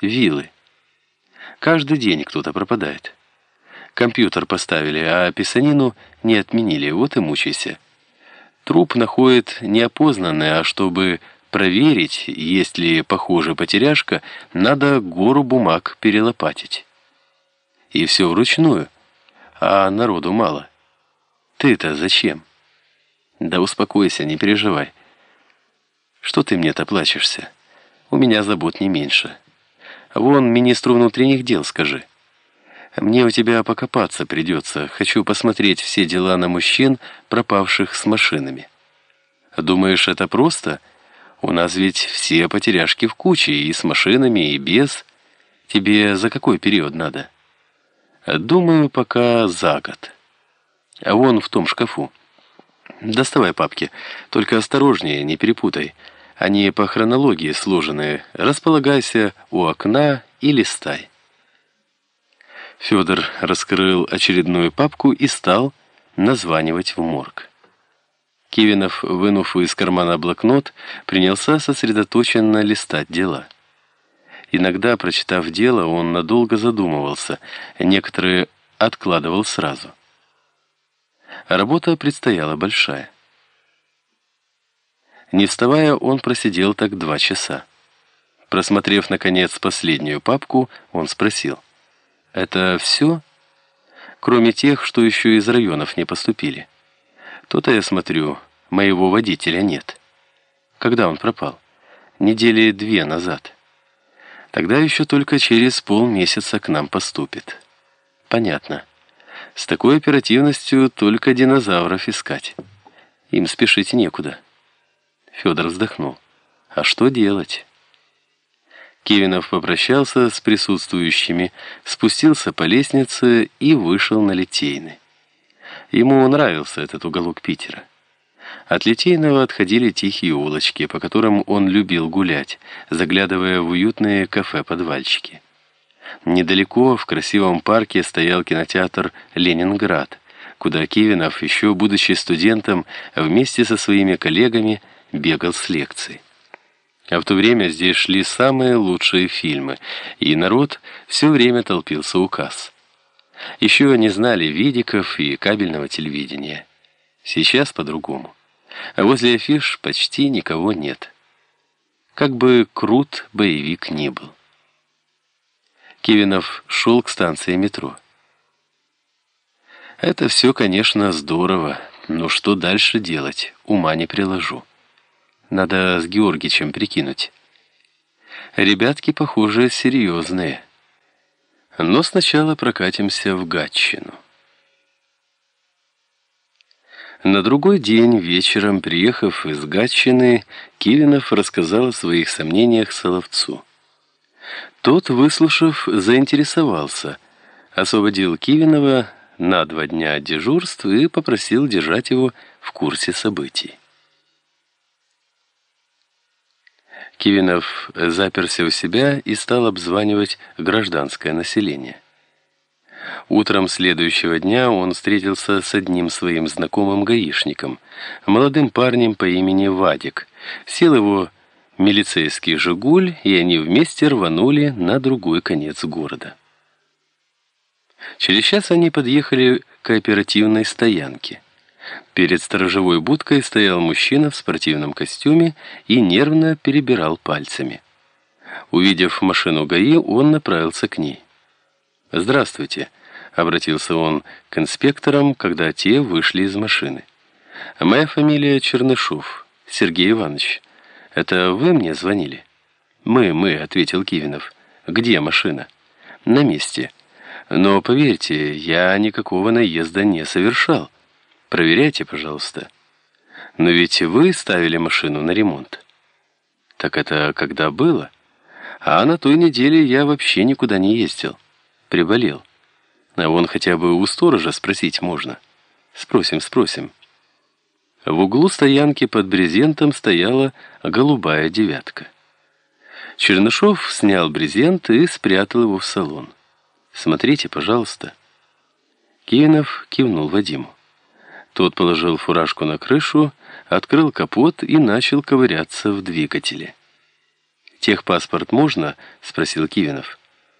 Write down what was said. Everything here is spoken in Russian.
виллы. Каждый день кто-то пропадает. Компьютер поставили, а писанину не отменили, вот и мучайся. Труп находит неопознанный, а чтобы проверить, есть ли похожая потеряшка, надо гору бумаг перелопатить. И все вручную, а народу мало. Ты-то зачем? Да успокойся, не переживай. Что ты мне-то плачешься? У меня забот не меньше. Вон министру внутренних дел скажи. Мне у тебя покопаться придется. Хочу посмотреть все дела на мужчин, пропавших с машинами. Думаешь, это просто? У нас ведь все потеряшки в куче, и с машинами, и без. Тебе за какой период надо? Думаю, пока за год. А вон в том шкафу. Доставай папки, только осторожнее, не перепутай. Они по хронологии сложены. Располагайся у окна и листай. Федор раскрыл очередную папку и стал названивать в морг. Кивинов, вынув из кармана блокнот, принялся сосредоточенно листать дела. Иногда, прочитав дело, он надолго задумывался, некоторые откладывал сразу. Работа предстояла большая. Не вставая, он просидел так два часа. Просмотрев, наконец, последнюю папку, он спросил. «Это все? Кроме тех, что еще из районов не поступили. То-то я смотрю, моего водителя нет. Когда он пропал? Недели две назад. Тогда еще только через полмесяца к нам поступит. Понятно. С такой оперативностью только динозавров искать. Им спешить некуда». Федор вздохнул. А что делать? Кивинов попрощался с присутствующими, спустился по лестнице и вышел на Литейный. Ему нравился этот уголок Питера. От Литейного отходили тихие улочки, по которым он любил гулять, заглядывая в уютные кафе-подвальчики. Недалеко, в красивом парке, стоял кинотеатр «Ленинград», куда Кивинов, еще будучи студентом, вместе со своими коллегами – бегал с лекций. А в то время здесь шли самые лучшие фильмы, и народ все время толпился у касс. Еще не знали видиков и кабельного телевидения. Сейчас по-другому. А возле афиш почти никого нет. Как бы крут боевик ни был. Кивинов шел к станции метро. Это все, конечно, здорово, но что дальше делать, ума не приложу. Надо с Георгичем прикинуть. Ребятки, похоже, серьезные. Но сначала прокатимся в Гатчину. На другой день вечером, приехав из Гатчины, Кивинов рассказал о своих сомнениях Соловцу. Тот, выслушав, заинтересовался, освободил Кивинова на два дня дежурства и попросил держать его в курсе событий. Кивинов заперся у себя и стал обзванивать гражданское население. Утром следующего дня он встретился с одним своим знакомым гаишником, молодым парнем по имени Вадик. Сел его милицейский «Жигуль», и они вместе рванули на другой конец города. Через час они подъехали к кооперативной стоянке. Перед сторожевой будкой стоял мужчина в спортивном костюме и нервно перебирал пальцами. Увидев машину ГАИ, он направился к ней. «Здравствуйте», — обратился он к инспекторам, когда те вышли из машины. «Моя фамилия Чернышов, Сергей Иванович. Это вы мне звонили?» «Мы, мы», — ответил Кивинов. «Где машина?» «На месте. Но, поверьте, я никакого наезда не совершал». Проверяйте, пожалуйста. Но ведь вы ставили машину на ремонт. Так это когда было? А на той неделе я вообще никуда не ездил. Приболел. А вон хотя бы у сторожа спросить можно. Спросим, спросим. В углу стоянки под брезентом стояла голубая девятка. Чернышов снял брезент и спрятал его в салон. «Смотрите, пожалуйста». Киенов кивнул Вадиму. Тот положил фуражку на крышу, открыл капот и начал ковыряться в двигателе. «Техпаспорт можно?» — спросил Кивинов.